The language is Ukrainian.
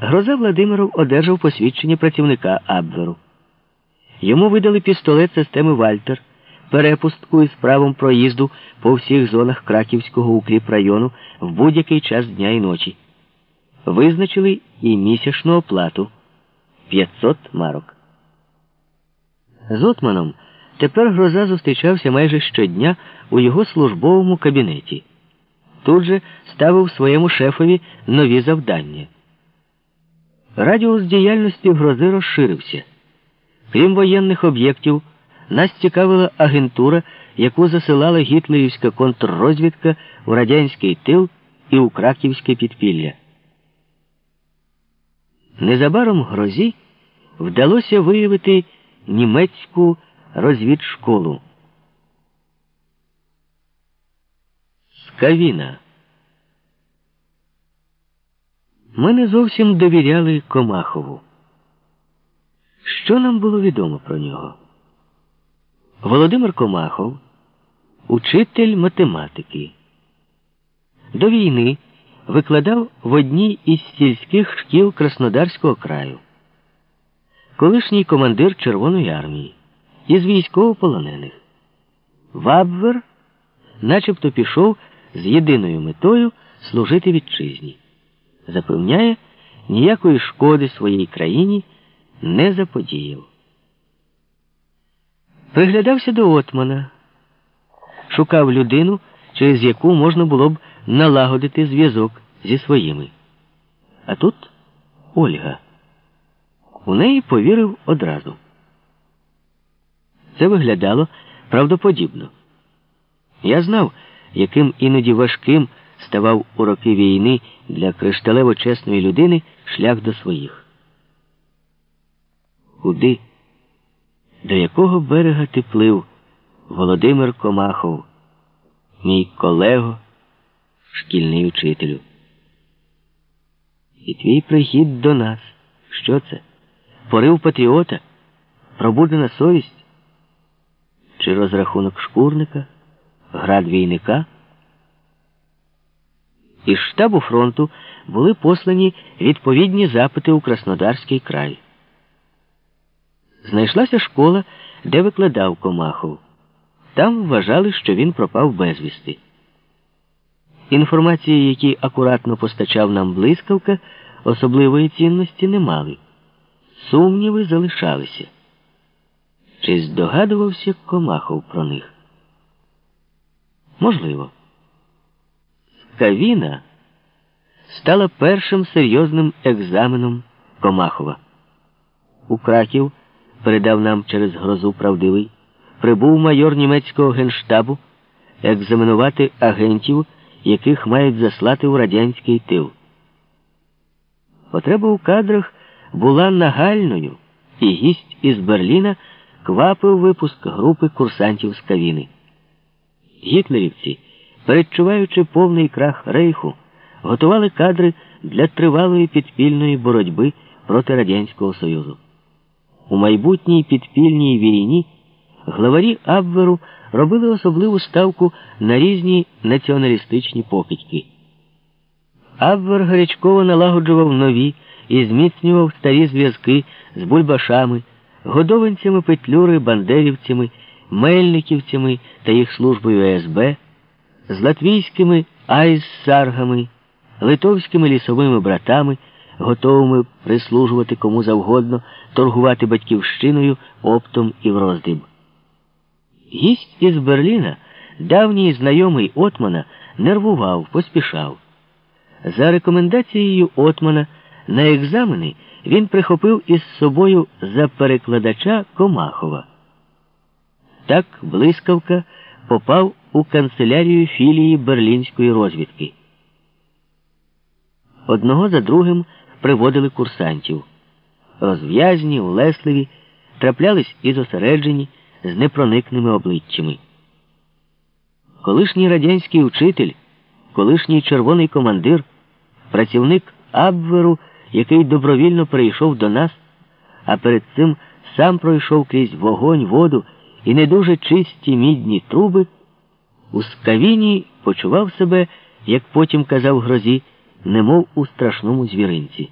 Гроза Владимиров одержав посвідчення працівника Абверу. Йому видали пістолет системи Вальтер, перепустку із правом проїзду по всіх зонах Краківського укріпрайону в будь-який час дня і ночі. Визначили і місячну оплату 500 марок. З Отманом тепер гроза зустрічався майже щодня у його службовому кабінеті. Тут же ставив своєму шефові нові завдання. Радіус діяльності грози розширився. Крім воєнних об'єктів, нас цікавила агентура, яку засилала гітлерівська контррозвідка у радянський тил і у краківське підпілля. Незабаром грозі вдалося виявити німецьку розвідшколу. Скавіна. Ми не зовсім довіряли Комахову. Що нам було відомо про нього? Володимир Комахов, учитель математики. До війни викладав в одній із сільських шкіл Краснодарського краю, колишній командир Червоної армії, із військовополонених. В Абвер начебто пішов з єдиною метою служити вітчизні. Запевняє, ніякої шкоди своїй країні не заподіяв. Приглядався до Отмана, шукав людину, через яку можна було б налагодити зв'язок зі своїми. А тут Ольга. У неї повірив одразу. Це виглядало правдоподібно. Я знав, яким іноді важким ставав у роки війни для кришталево чесної людини шлях до своїх. Куди? До якого берега ти плив Володимир Комахов, мій колего, шкільний учителю? І твій прихід до нас. Що це? Порив патріота? Пробудена совість? Чи розрахунок шкурника, град війника? Із штабу фронту були послані відповідні запити у Краснодарський край. Знайшлася школа, де викладав Комахов. Там вважали, що він пропав безвісти. Інформації, які акуратно постачав нам блискавка, особливої цінності не мали. Сумніви залишалися. Чи здогадувався Комахов про них? Можливо. Скавіна стала першим серйозним екзаменом Комахова. У Краків передав нам через грозу правдивий, прибув майор німецького генштабу екзаменувати агентів, яких мають заслати у радянський тил. Потреба у кадрах була нагальною, і гість із Берліна квапив випуск групи курсантів з Кавіни. Гітлерівці, передчуваючи повний крах рейху, готували кадри для тривалої підпільної боротьби проти Радянського Союзу. У майбутній підпільній війні главарі Абверу робили особливу ставку на різні націоналістичні покидьки. Абвер гарячково налагоджував нові і зміцнював старі зв'язки з бульбашами, годованцями петлюри, бандерівцями, мельниківцями та їх службою СБ, з латвійськими айссаргами, литовськими лісовими братами готовими прислужувати кому завгодно, торгувати батьківщиною оптом і вроздиб. Гість із Берліна, давній знайомий Отмана, нервував, поспішав. За рекомендацією Отмана на екзамени він прихопив із собою за перекладача Комахова. Так блискавка попав у канцелярію філії берлінської розвідки. Одного за другим приводили курсантів. Розв'язні, улесливі, траплялись і зосереджені з непроникними обличчями. Колишній радянський учитель, колишній червоний командир, працівник Абверу, який добровільно прийшов до нас, а перед цим сам пройшов крізь вогонь, воду і не дуже чисті мідні труби, у скавіні почував себе, як потім казав грозі немов у страшному звіринці.